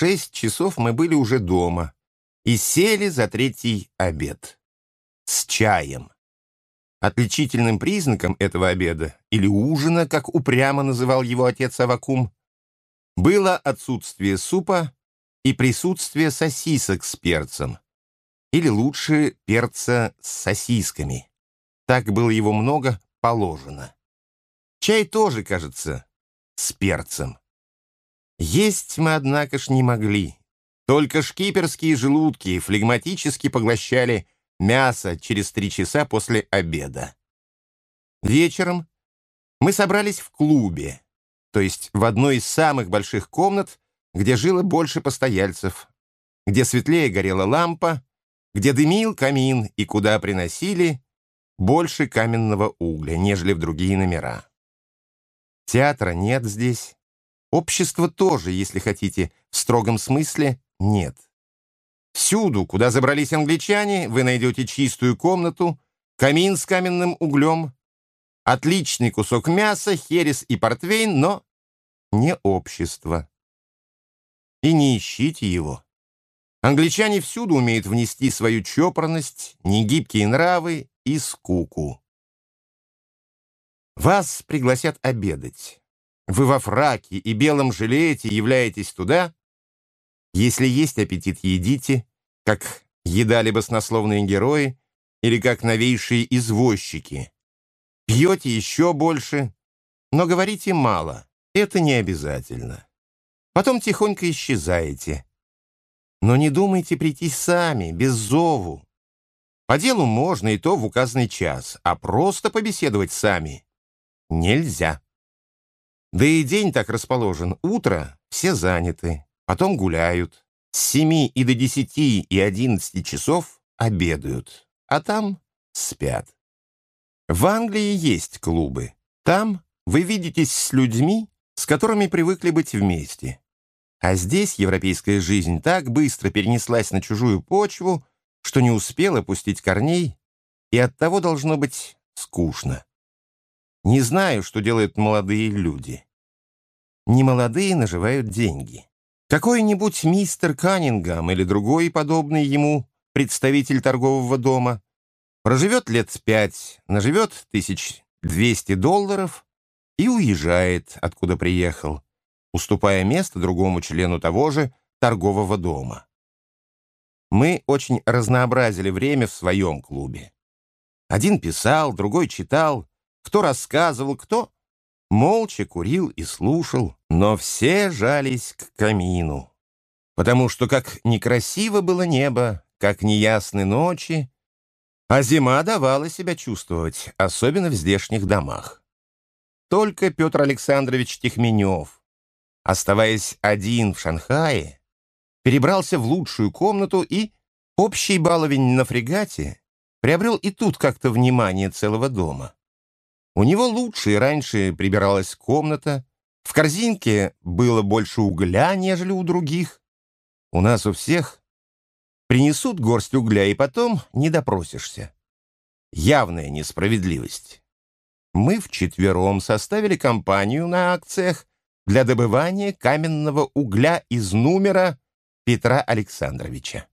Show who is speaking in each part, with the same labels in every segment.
Speaker 1: шесть часов мы были уже дома и сели за третий обед. С чаем. Отличительным признаком этого обеда, или ужина, как упрямо называл его отец Авакум, было отсутствие супа и присутствие сосисок с перцем, или лучше перца с сосисками. Так было его много положено. Чай тоже, кажется, с перцем. Есть мы, однако ж, не могли. Только шкиперские желудки флегматически поглощали мясо через три часа после обеда. Вечером мы собрались в клубе, то есть в одной из самых больших комнат, где жило больше постояльцев, где светлее горела лампа, где дымил камин и куда приносили больше каменного угля, нежели в другие номера. Театра нет здесь, Общества тоже, если хотите, в строгом смысле нет. Всюду, куда забрались англичане, вы найдете чистую комнату, камин с каменным углем, отличный кусок мяса, херес и портвейн, но не общество. И не ищите его. Англичане всюду умеют внести свою чопорность, негибкие нравы и скуку. Вас пригласят обедать. Вы во фраке и белом жилете являетесь туда? Если есть аппетит, едите, как едали баснословные герои или как новейшие извозчики. Пьете еще больше, но говорите мало. Это не обязательно. Потом тихонько исчезаете. Но не думайте прийти сами, без зову. По делу можно и то в указанный час, а просто побеседовать сами нельзя. Да и день так расположен. Утро все заняты, потом гуляют. С семи и до десяти и одиннадцати часов обедают, а там спят. В Англии есть клубы. Там вы видитесь с людьми, с которыми привыкли быть вместе. А здесь европейская жизнь так быстро перенеслась на чужую почву, что не успела пустить корней, и оттого должно быть скучно. Не знаю, что делают молодые люди. Немолодые наживают деньги. Какой-нибудь мистер Каннингам или другой подобный ему представитель торгового дома проживет лет пять, наживет тысяч двести долларов и уезжает, откуда приехал, уступая место другому члену того же торгового дома. Мы очень разнообразили время в своем клубе. Один писал, другой читал, кто рассказывал, кто молча курил и слушал, но все жались к камину. Потому что как некрасиво было небо, как неясны ночи, а зима давала себя чувствовать, особенно в здешних домах. Только Петр Александрович Тихменев, оставаясь один в Шанхае, перебрался в лучшую комнату и общий баловень на фрегате приобрел и тут как-то внимание целого дома. У него лучше и раньше прибиралась комната, в корзинке было больше угля, нежели у других. У нас у всех принесут горсть угля, и потом не допросишься. Явная несправедливость. Мы вчетвером составили компанию на акциях для добывания каменного угля из номера Петра Александровича.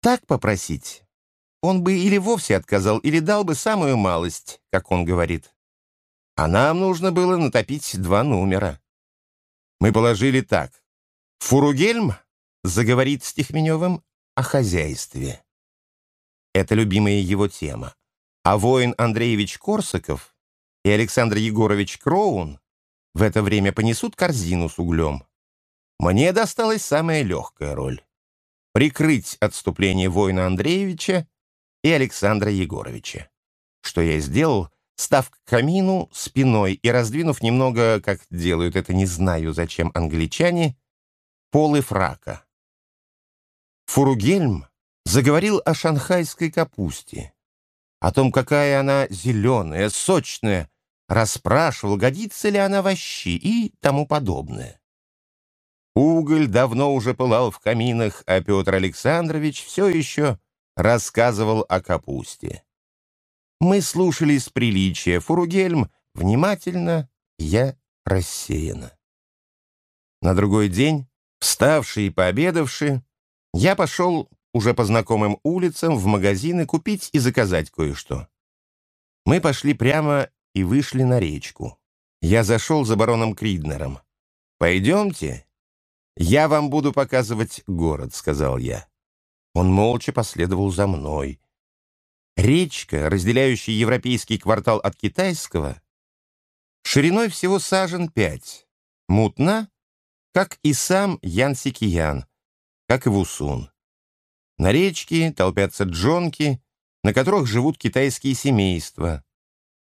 Speaker 1: Так попросить он бы или вовсе отказал, или дал бы самую малость, как он говорит. А нам нужно было натопить два номера. Мы положили так. Фуругельм заговорит с Тихменевым о хозяйстве. Это любимая его тема. А воин Андреевич Корсаков и Александр Егорович Кроун в это время понесут корзину с углем. Мне досталась самая легкая роль — прикрыть отступление воина Андреевича и Александра Егоровича. Что я сделал, став к камину спиной и раздвинув немного, как делают это не знаю зачем англичане, полы фрака. Фуругельм заговорил о шанхайской капусте, о том, какая она зеленая, сочная, расспрашивал, годится ли она в щи и тому подобное. Уголь давно уже пылал в каминах, а Петр Александрович все еще рассказывал о капусте. Мы слушали с приличия Фуругельм внимательно, я рассеянно. На другой день, Вставший и пообедавший, я пошел уже по знакомым улицам в магазины купить и заказать кое-что. Мы пошли прямо и вышли на речку. Я зашел за бароном Криднером. «Пойдемте, я вам буду показывать город», — сказал я. Он молча последовал за мной. Речка, разделяющая европейский квартал от китайского, шириной всего сажен пять, мутна, как и сам Ян-Сикиян, как и Вусун. На речке толпятся джонки, на которых живут китайские семейства.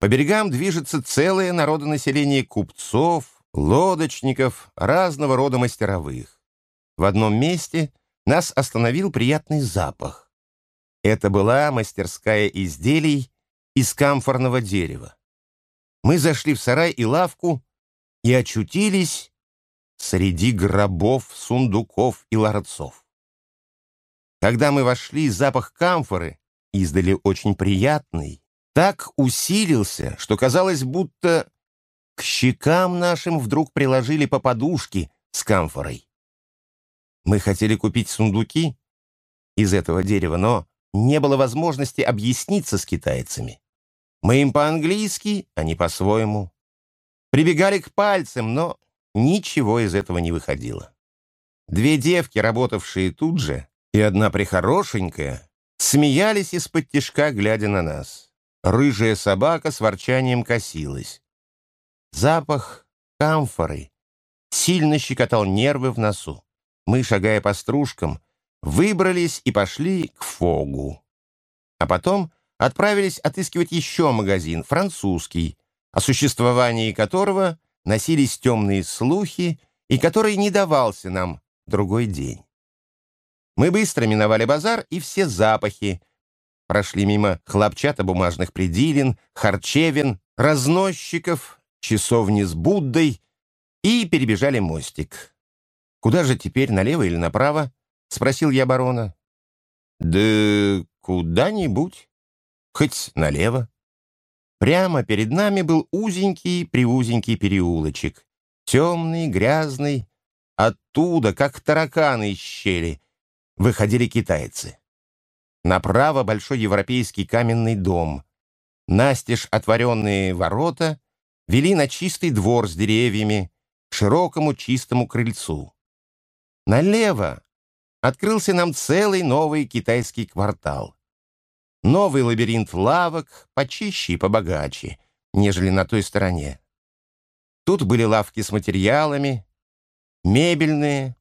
Speaker 1: По берегам движется целое народонаселение купцов, лодочников, разного рода мастеровых. В одном месте нас остановил приятный запах. Это была мастерская изделий из камфорного дерева. Мы зашли в сарай и лавку и очутились среди гробов, сундуков и ларцов. Когда мы вошли, запах камфоры, издали очень приятный, так усилился, что казалось, будто к щекам нашим вдруг приложили по подушке с камфорой. Мы хотели купить сундуки из этого дерева, но не было возможности объясниться с китайцами. Мы им по-английски, они по-своему. Прибегали к пальцам, но ничего из этого не выходило. Две девки, работавшие тут же, и одна прихорошенькая, смеялись из-под тишка, глядя на нас. Рыжая собака с ворчанием косилась. Запах камфоры сильно щекотал нервы в носу. Мы, шагая по стружкам, выбрались и пошли к Фогу. А потом отправились отыскивать еще магазин, французский, о существовании которого носились темные слухи и который не давался нам другой день. Мы быстро миновали базар и все запахи. Прошли мимо хлопчатобумажных предилин, харчевин, разносчиков, часовни с Буддой и перебежали мостик. «Куда же теперь, налево или направо?» — спросил я барона. «Да куда-нибудь. Хоть налево». Прямо перед нами был узенький-приузенький переулочек. Темный, грязный. Оттуда, как тараканы из щели, выходили китайцы. Направо большой европейский каменный дом. Настежь отворенные ворота вели на чистый двор с деревьями, к широкому чистому крыльцу. Налево открылся нам целый новый китайский квартал. Новый лабиринт лавок, почище и побогаче, нежели на той стороне. Тут были лавки с материалами, мебельные,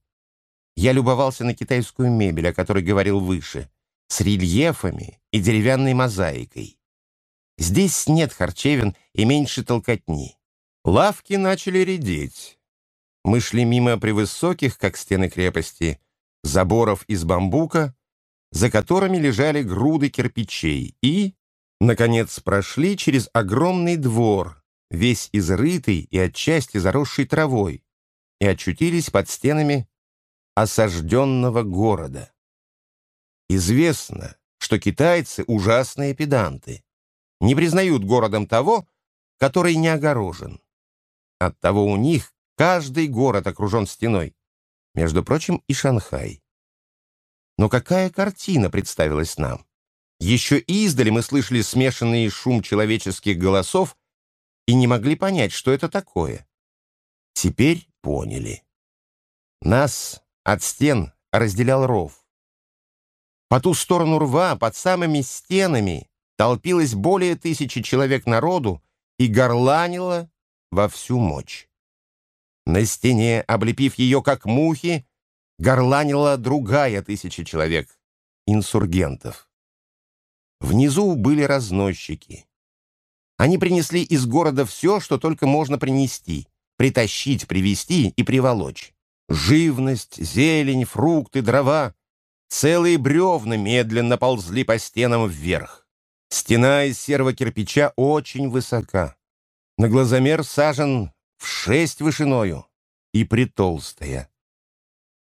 Speaker 1: я любовался на китайскую мебель, о которой говорил выше, с рельефами и деревянной мозаикой. Здесь нет харчевин и меньше толкотни. Лавки начали редеть. Мы шли мимо превысоких, как стены крепости, заборов из бамбука, за которыми лежали груды кирпичей, и, наконец, прошли через огромный двор, весь изрытый и отчасти заросший травой, и очутились под стенами осажденного города. Известно, что китайцы ужасные педанты, не признают городом того, который не огорожен. Оттого у них каждый город окружен стеной, между прочим, и Шанхай. Но какая картина представилась нам? Еще издали мы слышали смешанный шум человеческих голосов и не могли понять, что это такое. Теперь поняли. Нас от стен разделял ров. По ту сторону рва, под самыми стенами, толпилось более тысячи человек народу и горланило во всю мощь. На стене, облепив ее как мухи, горланила другая тысяча человек, инсургентов. Внизу были разносчики. Они принесли из города все, что только можно принести, притащить, привезти и приволочь. Живность, зелень, фрукты, дрова. Целые бревна медленно ползли по стенам вверх. Стена из серого кирпича очень высока. На глазомер сажен в шесть вышиною и притолстая.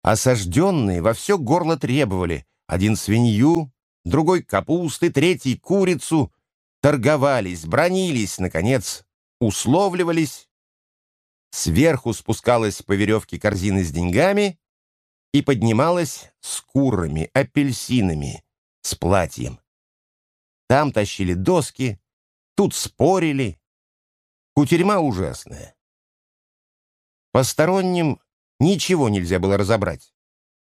Speaker 1: Осажденные во все горло требовали один свинью, другой капусты, третий курицу, торговались, бронились, наконец, условливались Сверху спускалась по веревке корзина с деньгами, и поднималась с курами, апельсинами, с платьем. Там тащили доски, тут спорили. Кутерьма ужасная. Посторонним ничего нельзя было разобрать.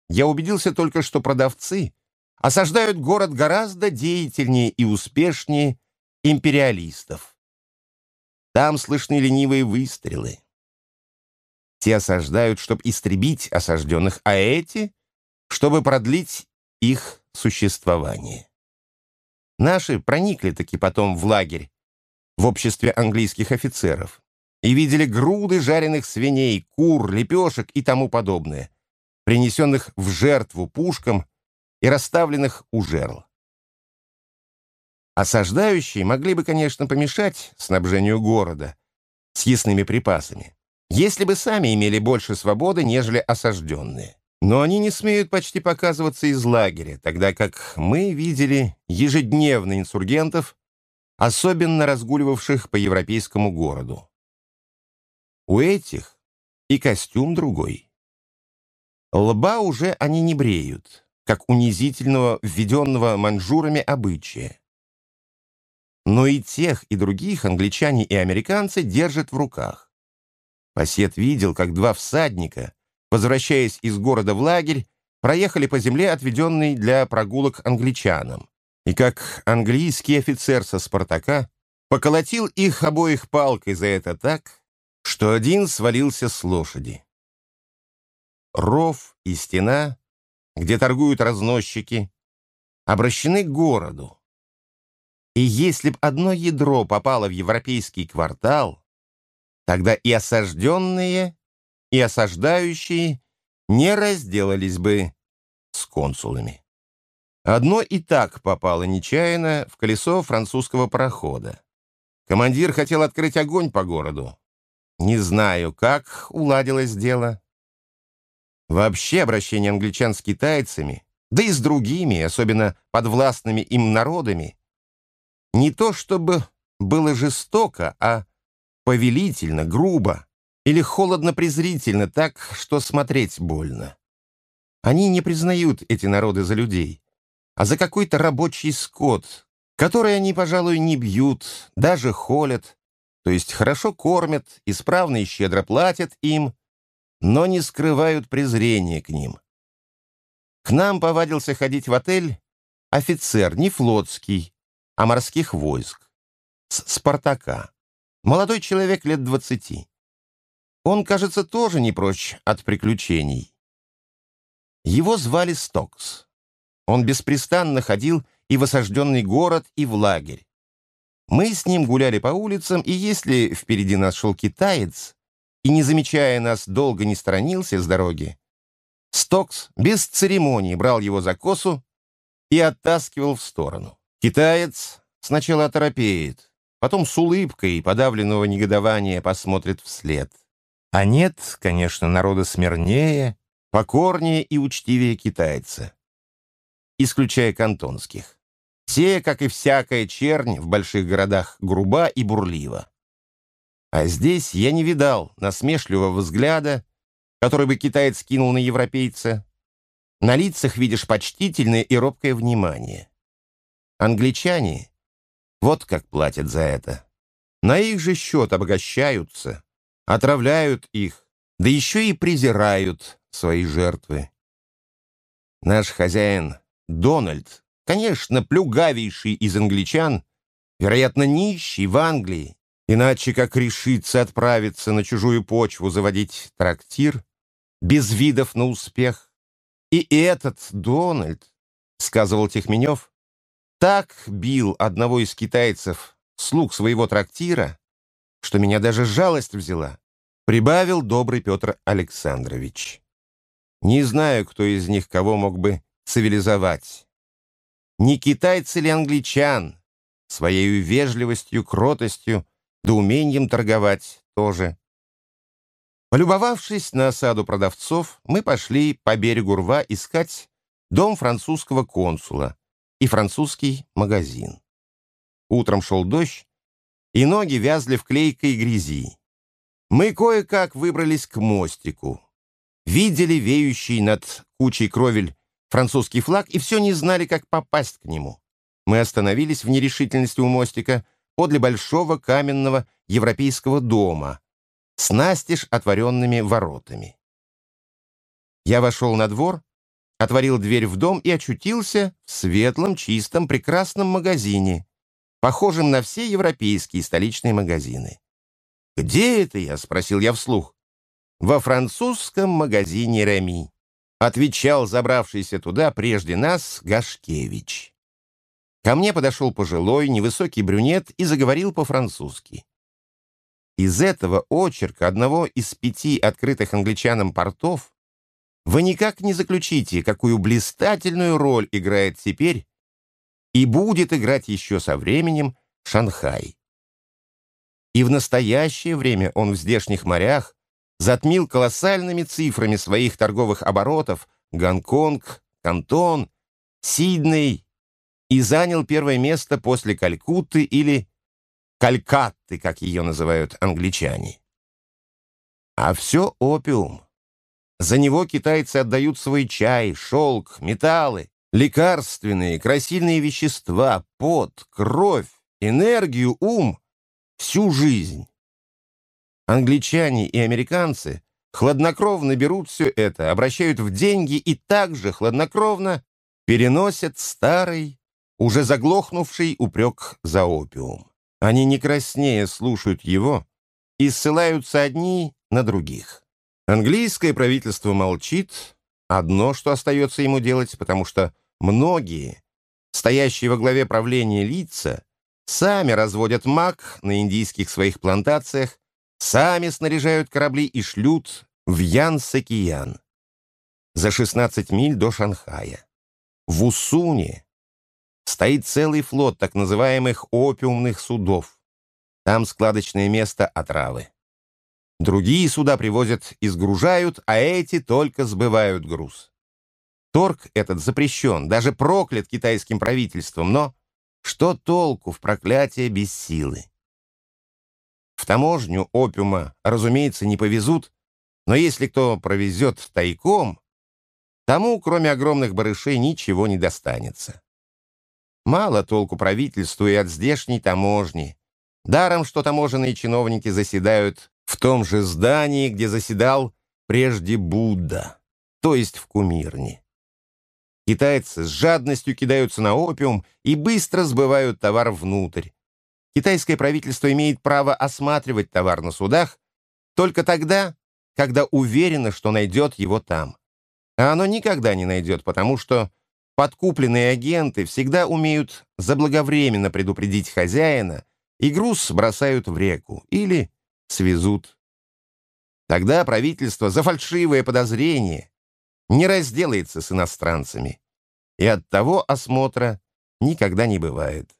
Speaker 1: Я убедился только, что продавцы осаждают город гораздо деятельнее и успешнее империалистов. Там слышны ленивые выстрелы. Те осаждают, чтобы истребить осажденных, а эти — чтобы продлить их существование. Наши проникли таки потом в лагерь в обществе английских офицеров и видели груды жареных свиней, кур, лепешек и тому подобное, принесенных в жертву пушкам и расставленных у жерл. Осаждающие могли бы, конечно, помешать снабжению города съестными припасами, если бы сами имели больше свободы, нежели осажденные. Но они не смеют почти показываться из лагеря, тогда как мы видели ежедневно инсургентов, особенно разгуливавших по европейскому городу. У этих и костюм другой. Лба уже они не бреют, как унизительного, введенного манжурами обычая. Но и тех, и других англичане и американцы держат в руках. Пассет видел, как два всадника, возвращаясь из города в лагерь, проехали по земле, отведенной для прогулок англичанам, и как английский офицер со «Спартака» поколотил их обоих палкой за это так, что один свалился с лошади. Ров и стена, где торгуют разносчики, обращены к городу, и если б одно ядро попало в европейский квартал, тогда и осажденные, и осаждающие не разделались бы с консулами. Одно и так попало нечаянно в колесо французского парохода. Командир хотел открыть огонь по городу. Не знаю, как уладилось дело. Вообще обращение англичан с китайцами, да и с другими, особенно подвластными им народами, не то чтобы было жестоко, а повелительно, грубо или холодно-презрительно так, что смотреть больно. Они не признают эти народы за людей, а за какой-то рабочий скот, который они, пожалуй, не бьют, даже холят, то есть хорошо кормят, исправно и щедро платят им, но не скрывают презрения к ним. К нам повадился ходить в отель офицер, не флотский, а морских войск, с Спартака. Молодой человек лет двадцати. Он, кажется, тоже не прочь от приключений. Его звали Стокс. Он беспрестанно ходил и в осажденный город, и в лагерь. Мы с ним гуляли по улицам, и если впереди нас шел китаец, и, не замечая нас, долго не сторонился с дороги, Стокс без церемонии брал его за косу и оттаскивал в сторону. Китаец сначала оторопеет, потом с улыбкой подавленного негодования посмотрит вслед. А нет, конечно, народа смирнее, покорнее и учтивее китайца, исключая кантонских. Те, как и всякая чернь, в больших городах груба и бурлива. А здесь я не видал насмешливого взгляда, который бы китаец кинул на европейца. На лицах видишь почтительное и робкое внимание. Англичане вот как платят за это. На их же счет обогащаются, отравляют их, да еще и презирают свои жертвы. Наш хозяин Дональд, конечно, плюгавейший из англичан, вероятно, нищий в Англии, иначе как решиться отправиться на чужую почву заводить трактир, без видов на успех. И этот Дональд, сказывал Техменев, так бил одного из китайцев, слуг своего трактира, что меня даже жалость взяла, прибавил добрый Петр Александрович. Не знаю, кто из них кого мог бы цивилизовать. Не китайцы ли англичан, своей вежливостью, кротостью, да умением торговать тоже. Полюбовавшись на осаду продавцов, мы пошли по берегу рва искать дом французского консула, и французский магазин. Утром шел дождь, и ноги вязли в клейкой грязи. Мы кое-как выбрались к мостику. видели веющий над кучей кровель французский флаг и все не знали, как попасть к нему. Мы остановились в нерешительности у мостика подле большого каменного европейского дома с настежь отворенными воротами. Я вошел на двор, отворил дверь в дом и очутился в светлом, чистом, прекрасном магазине, похожем на все европейские столичные магазины. «Где это я?» — спросил я вслух. «Во французском магазине Реми», — отвечал забравшийся туда прежде нас Гашкевич. Ко мне подошел пожилой, невысокий брюнет и заговорил по-французски. Из этого очерка одного из пяти открытых англичанам портов вы никак не заключите, какую блистательную роль играет теперь и будет играть еще со временем Шанхай. И в настоящее время он в здешних морях затмил колоссальными цифрами своих торговых оборотов Гонконг, Кантон, Сидней и занял первое место после Калькутты или Калькатты, как ее называют англичане. А все опиум. За него китайцы отдают свой чай, шелк, металлы, лекарственные, красильные вещества, пот, кровь, энергию, ум всю жизнь. Англичане и американцы хладнокровно берут все это, обращают в деньги и также хладнокровно переносят старый, уже заглохнувший упрек за опиум. Они не краснее слушают его и ссылаются одни на других. Английское правительство молчит, одно, что остается ему делать, потому что многие, стоящие во главе правления лица, Сами разводят мак на индийских своих плантациях, сами снаряжают корабли и шлют в Ян-Сакиян за 16 миль до Шанхая. В Усуне стоит целый флот так называемых опиумных судов. Там складочное место отравы. Другие суда привозят и сгружают, а эти только сбывают груз. Торг этот запрещен, даже проклят китайским правительством, но что толку в проклятии без силы? В таможню опиума, разумеется, не повезут, но если кто провезет тайком, тому, кроме огромных барышей, ничего не достанется. Мало толку правительству и от здешней таможни. Даром, что таможенные чиновники заседают в том же здании, где заседал прежде Будда, то есть в кумирне. Китайцы с жадностью кидаются на опиум и быстро сбывают товар внутрь. Китайское правительство имеет право осматривать товар на судах только тогда, когда уверено, что найдет его там. А оно никогда не найдет, потому что подкупленные агенты всегда умеют заблаговременно предупредить хозяина, и груз бросают в реку или свезут. Тогда правительство за фальшивое подозрение не разделается с иностранцами, и от того осмотра никогда не бывает.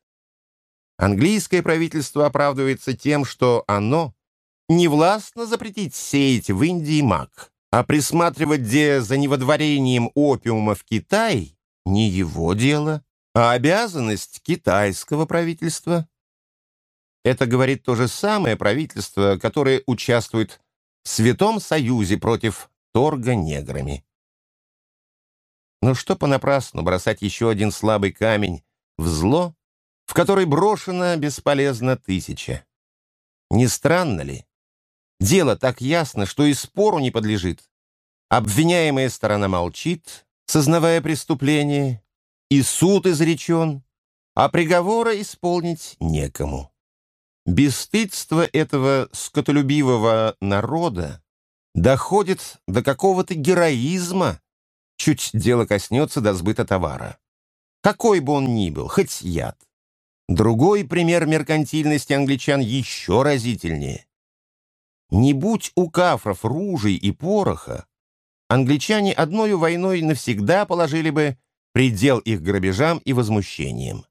Speaker 1: Английское правительство оправдывается тем, что оно не властно запретить сеять в Индии мак, а присматривать где за неводворением опиума в Китай не его дело, а обязанность китайского правительства. Это говорит то же самое правительство, которое участвует в Святом Союзе против торга неграми. Но что понапрасну бросать еще один слабый камень в зло, в который брошено бесполезно тысяча? Не странно ли? Дело так ясно, что и спору не подлежит. Обвиняемая сторона молчит, сознавая преступление, и суд изречен, а приговора исполнить некому. Бесстыдство этого скотолюбивого народа доходит до какого-то героизма, чуть дело коснется до сбыта товара. Какой бы он ни был, хоть яд. Другой пример меркантильности англичан еще разительнее. Не будь у кафров ружей и пороха, англичане одною войной навсегда положили бы предел их грабежам и возмущениям.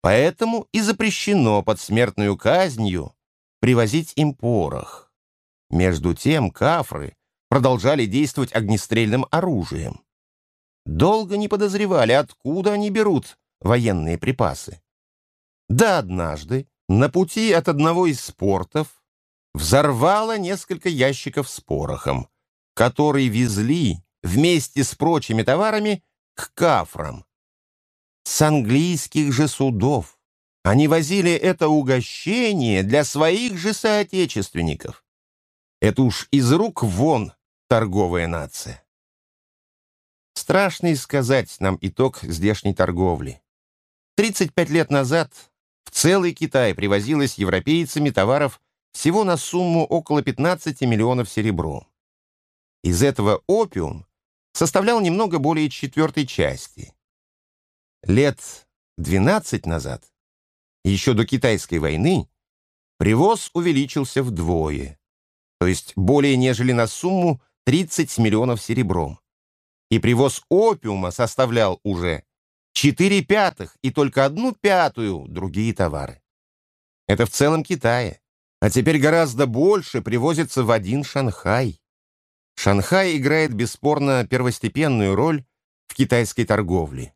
Speaker 1: Поэтому и запрещено под смертную казнью привозить им порох. Между тем кафры продолжали действовать огнестрельным оружием. Долго не подозревали, откуда они берут военные припасы. Да однажды на пути от одного из спортов взорвало несколько ящиков с порохом. который везли вместе с прочими товарами к кафрам. С английских же судов они возили это угощение для своих же соотечественников. Это уж из рук вон торговая нация. Страшно сказать нам итог здешней торговли. 35 лет назад в целый Китай привозилось европейцами товаров всего на сумму около 15 миллионов серебром. Из этого опиум составлял немного более четвертой части. Лет 12 назад, еще до Китайской войны, привоз увеличился вдвое, то есть более нежели на сумму 30 миллионов серебром. И привоз опиума составлял уже 4 пятых и только одну пятую другие товары. Это в целом Китае. А теперь гораздо больше привозится в один Шанхай. Шанхай играет бесспорно первостепенную роль в китайской торговле.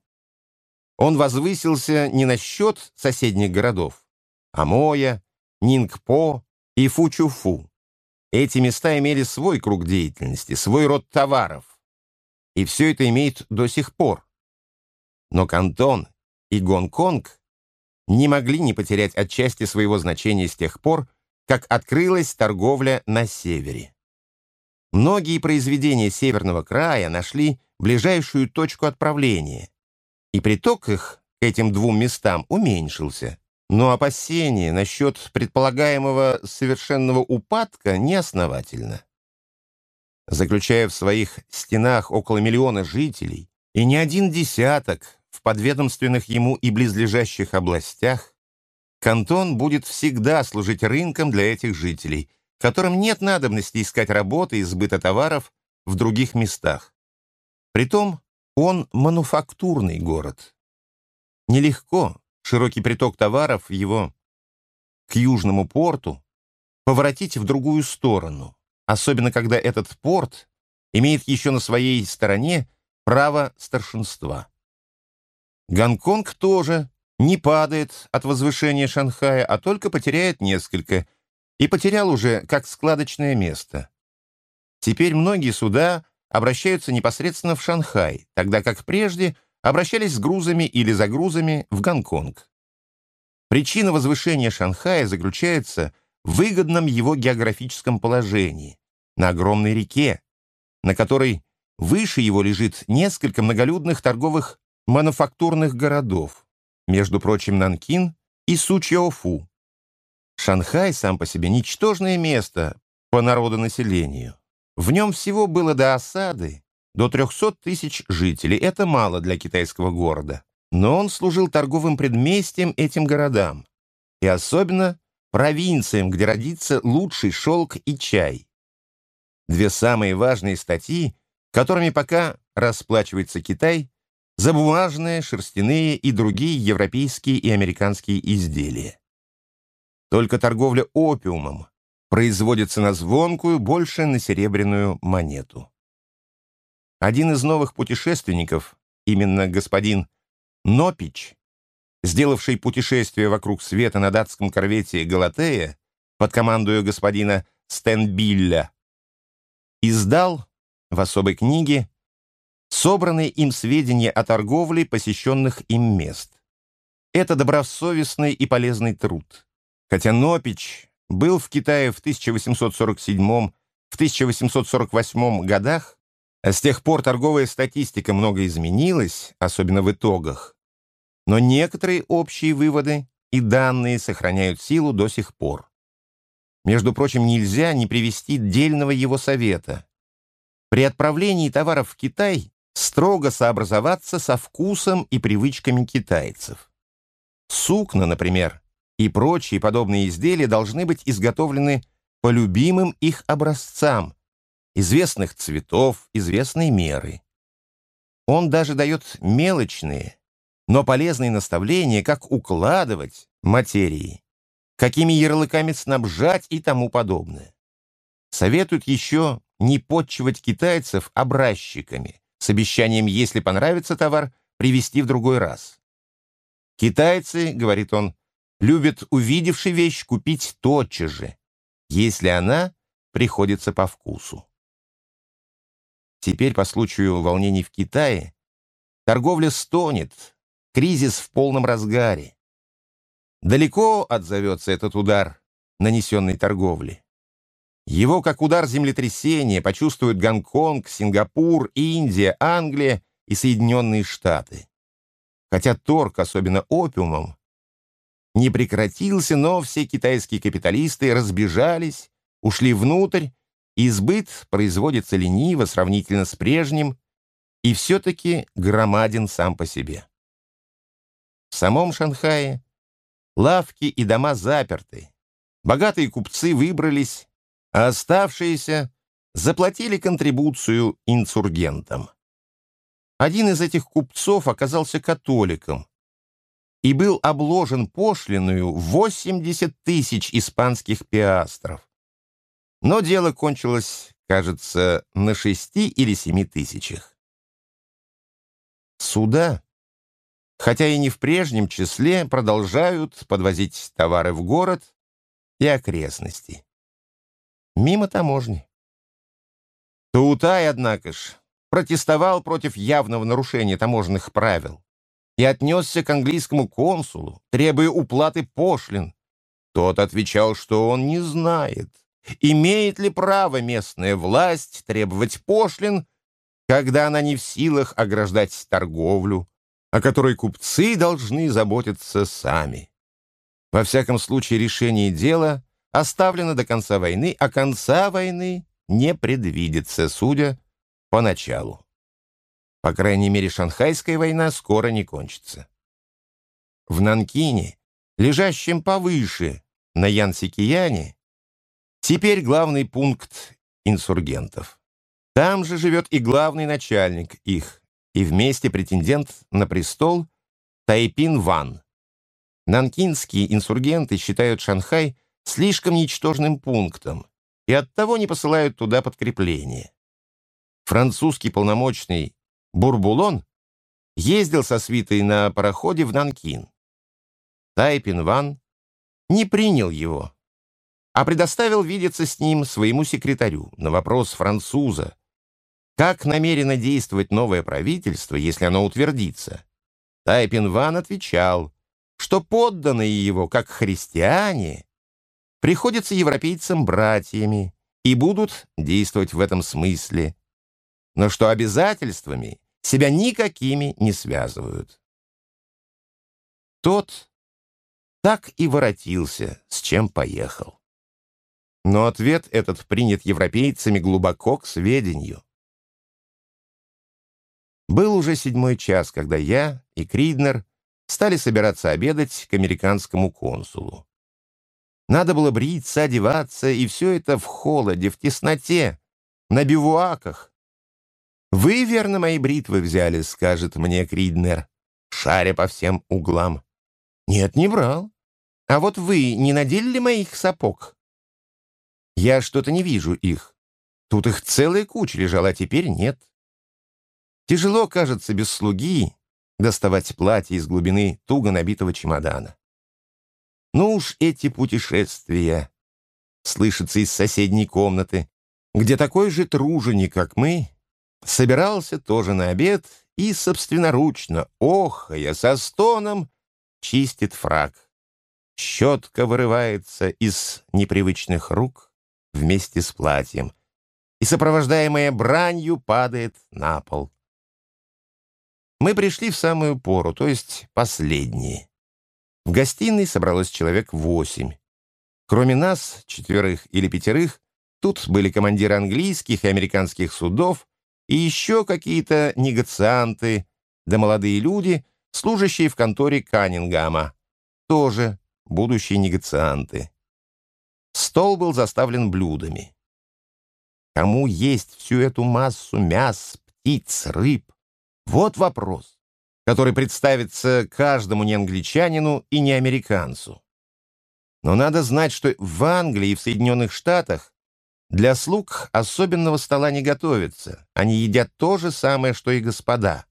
Speaker 1: Он возвысился не на счет соседних городов – Амоя, Нингпо и Фучуфу. Эти места имели свой круг деятельности, свой род товаров. И все это имеет до сих пор. Но Кантон и Гонконг не могли не потерять отчасти своего значения с тех пор, как открылась торговля на севере. Многие произведения северного края нашли ближайшую точку отправления, и приток их к этим двум местам уменьшился. Но опасения насчет предполагаемого совершенного упадка неосновательно. Заключая в своих стенах около миллиона жителей и не один десяток в подведомственных ему и близлежащих областях, Кантон будет всегда служить рынком для этих жителей – которым нет надобности искать работы и сбыта товаров в других местах. Притом он мануфактурный город. Нелегко широкий приток товаров его к южному порту поворотить в другую сторону, особенно когда этот порт имеет еще на своей стороне право старшинства. Гонконг тоже не падает от возвышения Шанхая, а только потеряет несколько, и потерял уже как складочное место. Теперь многие суда обращаются непосредственно в Шанхай, тогда как прежде обращались с грузами или загрузами в Гонконг. Причина возвышения Шанхая заключается в выгодном его географическом положении, на огромной реке, на которой выше его лежит несколько многолюдных торговых мануфактурных городов, между прочим, Нанкин и Сучьофу, Шанхай сам по себе ничтожное место по народонаселению. В нем всего было до осады до 300 тысяч жителей. Это мало для китайского города. Но он служил торговым предместьем этим городам. И особенно провинциям, где родится лучший шелк и чай. Две самые важные статьи, которыми пока расплачивается Китай за бумажные, шерстяные и другие европейские и американские изделия. Только торговля опиумом производится на звонкую, больше на серебряную монету. Один из новых путешественников, именно господин Нопич, сделавший путешествие вокруг света на датском корвете «Галатея» под командою господина Стенбилля, издал в особой книге собранные им сведения о торговле посещенных им мест. Это добросовестный и полезный труд. Хотя Нопич был в Китае в 1847-1848 годах, а с тех пор торговая статистика много изменилась, особенно в итогах, но некоторые общие выводы и данные сохраняют силу до сих пор. Между прочим, нельзя не привести дельного его совета. При отправлении товаров в Китай строго сообразоваться со вкусом и привычками китайцев. Сукна, например, и прочие подобные изделия должны быть изготовлены по любимым их образцам, известных цветов, известной меры. Он даже дает мелочные, но полезные наставления, как укладывать материи, какими ярлыками снабжать и тому подобное. Советуют еще не подчивать китайцев образчиками с обещанием, если понравится товар, привезти в другой раз. Китайцы, говорит он, любит, увидевший вещь, купить тотчас же, если она приходится по вкусу. теперь по случаю волнений в Китае, торговля стонет, кризис в полном разгаре. Далеко отзовется этот удар нанесенной торговли. Его, как удар землетрясения, почувствуют Гонконг, Сингапур, Индия, Англия и Соединенные Штаты. Хотя торг, особенно опиумом, не прекратился, но все китайские капиталисты разбежались, ушли внутрь, и сбыт производится лениво сравнительно с прежним и все-таки громаден сам по себе. В самом Шанхае лавки и дома заперты, богатые купцы выбрались а оставшиеся заплатили контрибуцию инсургентам. Один из этих купцов оказался католиком и был обложен пошлиную 80 тысяч испанских пиастров. Но дело кончилось, кажется, на шести или семи тысячах. Суда, хотя и не в прежнем числе, продолжают подвозить товары в город и окрестности. Мимо таможни. Таутай, однако ж, протестовал против явного нарушения таможенных правил и отнесся к английскому консулу, требуя уплаты пошлин. Тот отвечал, что он не знает, имеет ли право местная власть требовать пошлин, когда она не в силах ограждать торговлю, о которой купцы должны заботиться сами. Во всяком случае, решение дела оставлено до конца войны, а конца войны не предвидится, судя по началу. По крайней мере, Шанхайская война скоро не кончится. В Нанкине, лежащем повыше, на Янсикияне, теперь главный пункт инсургентов. Там же живет и главный начальник их, и вместе претендент на престол Тайпин Ван. Нанкинские инсургенты считают Шанхай слишком ничтожным пунктом и оттого не посылают туда подкрепление. Французский полномочный Бурбулон ездил со свитой на пароходе в Нанкин. Тайпин Ван не принял его, а предоставил видеться с ним своему секретарю на вопрос француза, как намерено действовать новое правительство, если оно утвердится. Тайпин Ван отвечал, что подданные его, как христиане, приходятся европейцам братьями и будут действовать в этом смысле, но что обязательствами себя никакими не связывают. Тот так и воротился, с чем поехал. Но ответ этот принят европейцами глубоко к сведению. Был уже седьмой час, когда я и Криднер стали собираться обедать к американскому консулу. Надо было бриться, одеваться, и все это в холоде, в тесноте, на бивуаках. «Вы, верно, мои бритвы взяли», — скажет мне Криднер, шаря по всем углам. «Нет, не брал. А вот вы не надели ли моих сапог?» «Я что-то не вижу их. Тут их целая куча лежала, а теперь нет». Тяжело, кажется, без слуги доставать платье из глубины туго набитого чемодана. Ну уж эти путешествия, слышится из соседней комнаты, где такой же труженик, как мы, собирался тоже на обед и собственноручно, охая, со стоном, чистит фраг. Щетка вырывается из непривычных рук вместе с платьем и, сопровождаемая бранью, падает на пол. Мы пришли в самую пору, то есть последние. В гостиной собралось человек восемь. Кроме нас, четверых или пятерых, тут были командиры английских и американских судов и еще какие-то негацианты, да молодые люди, служащие в конторе Каннингама, тоже будущие негацианты. Стол был заставлен блюдами. Кому есть всю эту массу мяс, птиц, рыб? Вот вопрос который представится каждому не англичанину и не американцу. Но надо знать, что в Англии и в Соединенных Штатах для слуг особенного стола не готовится. Они едят то же самое, что и господа.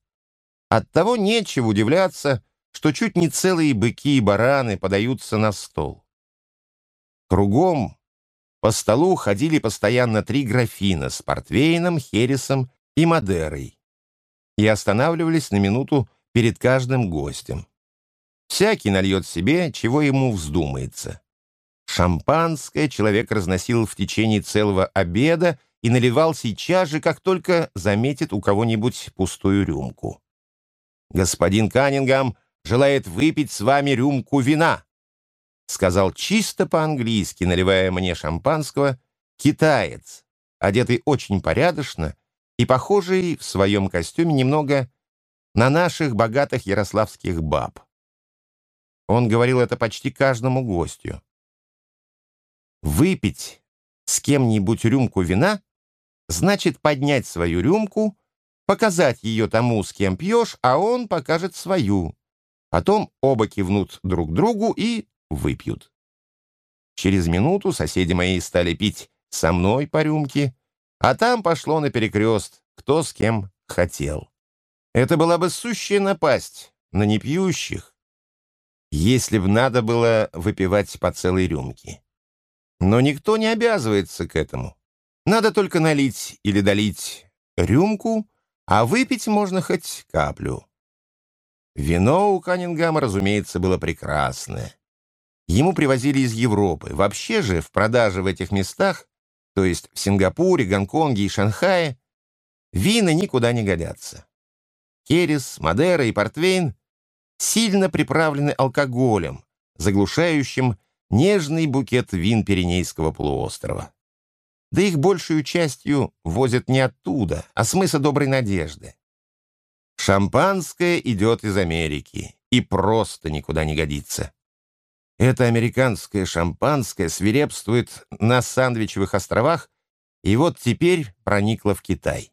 Speaker 1: Оттого нечего удивляться, что чуть не целые быки и бараны подаются на стол. Кругом по столу ходили постоянно три графина с портвейном, хересом и Мадерой и останавливались на минуту перед каждым гостем. Всякий нальет себе, чего ему вздумается. Шампанское человек разносил в течение целого обеда и наливал сейчас же, как только заметит у кого-нибудь пустую рюмку. «Господин Каннингам желает выпить с вами рюмку вина», сказал чисто по-английски, наливая мне шампанского, китаец, одетый очень порядочно и похожий в своем костюме немного на наших богатых ярославских баб. Он говорил это почти каждому гостю. Выпить с кем-нибудь рюмку вина значит поднять свою рюмку, показать ее тому, с кем пьешь, а он покажет свою. Потом оба кивнут друг другу и выпьют. Через минуту соседи мои стали пить со мной по рюмке, а там пошло наперекрест, кто с кем хотел. Это была бы сущая напасть на непьющих, если б надо было выпивать по целой рюмке. Но никто не обязывается к этому. Надо только налить или долить рюмку, а выпить можно хоть каплю. Вино у Каннингама, разумеется, было прекрасное. Ему привозили из Европы. Вообще же в продаже в этих местах то есть в Сингапуре, Гонконге и Шанхае, вина никуда не годятся. Керес, Мадера и Портвейн сильно приправлены алкоголем, заглушающим нежный букет вин Пиренейского полуострова. Да их большую частью возят не оттуда, а с мыса Доброй Надежды. Шампанское идет из Америки и просто никуда не годится. Это американское шампанское свирепствует на Сандвичевых островах и вот теперь проникло в Китай.